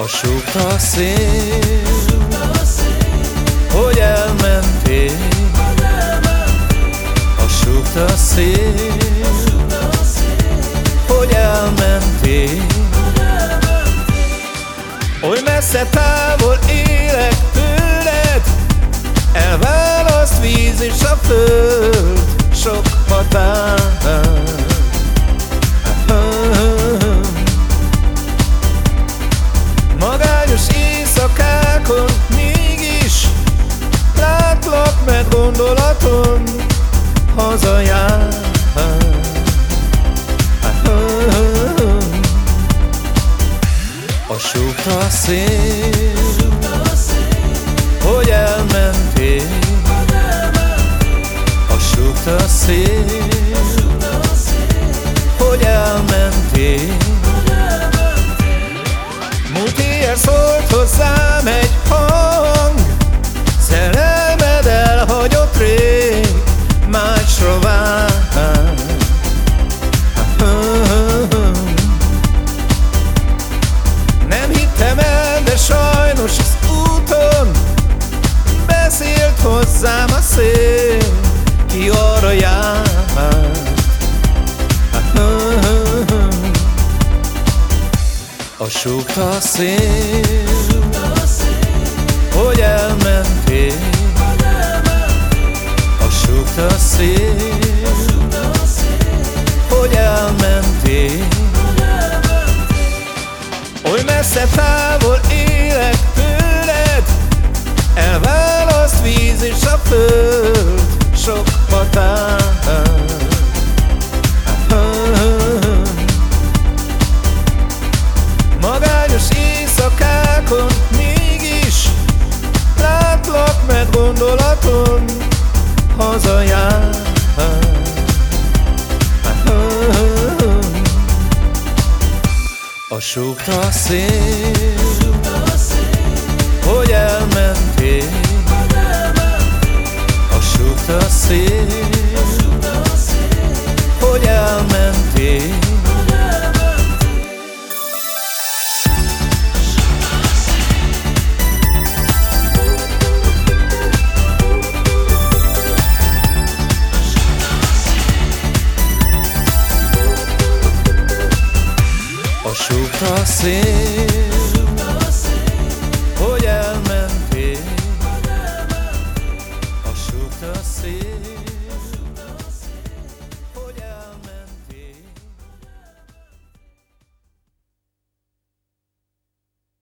A súgta szél, hogy elmentél. A súgta szél, hogy elmentél. Oly messze távol élek meg gondolaton hazajár. A súgta szél, hogy elmentél. A súgta szél, hogy elmentél. Múlt éjjel szólt hozzám hozzám a szél, ki arra jár A súgta szél, hogy elmentél. A súgta szél, hogy elmentél. Oly messze távol élek Magányos éjszakákon mégis Látlak meg gondolaton A súgta szél, A súgta a szél, hogy elmegy